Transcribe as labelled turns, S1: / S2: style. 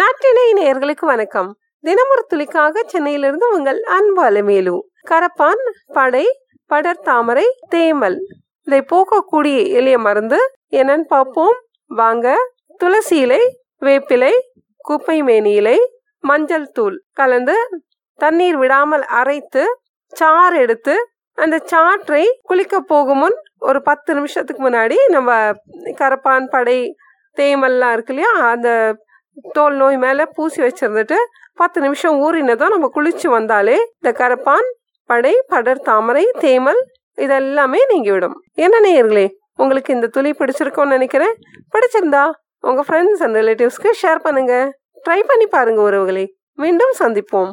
S1: நாட்டினை நேர்களுக்கு வணக்கம். தினமொரு துளிக்காக சென்னையிலிருந்து உங்கள் அன்பு அலமேலு. கரப்பான் படை படர் தாமரை தேமல். இதை போக்கக்கூடிய எளிய மருந்து என்னன்னு பார்ப்போம். வாங்க துளசி இலை வேப்பிலை குப்பை மேனி இலை மஞ்சள் தூள் கலந்து தண்ணீர் விடாமல் அரைத்து சாறு எடுத்து அந்த சாற்றை குளிக்க போகும் முன் ஒரு பத்து நிமிஷத்துக்கு முன்னாடி நம்ம கரப்பான் படை தேமல்லாம் இருக்கு இல்லையா? அந்த தோல் நோய் மேலே பூசி வச்சிருந்துட்டு பத்து நிமிஷம் ஊறினதும் நம்ம குளிச்சு வந்தாலே இந்த கரப்பான் படை படர் தாமரை தேமல் இதெல்லாமே நீங்கி விடும் என்ன நேயர்களே உங்களுக்கு இந்த துளி பிடிச்சிருக்கோன்னு நினைக்கிறேன். பிடிச்சிருந்தா உங்க ஃப்ரெண்ட்ஸ் அண்ட் ரிலேட்டிவ்ஸ்க்கு ஷேர் பண்ணுங்க. ட்ரை பண்ணி பாருங்க உறவுகளை. மீண்டும் சந்திப்போம்.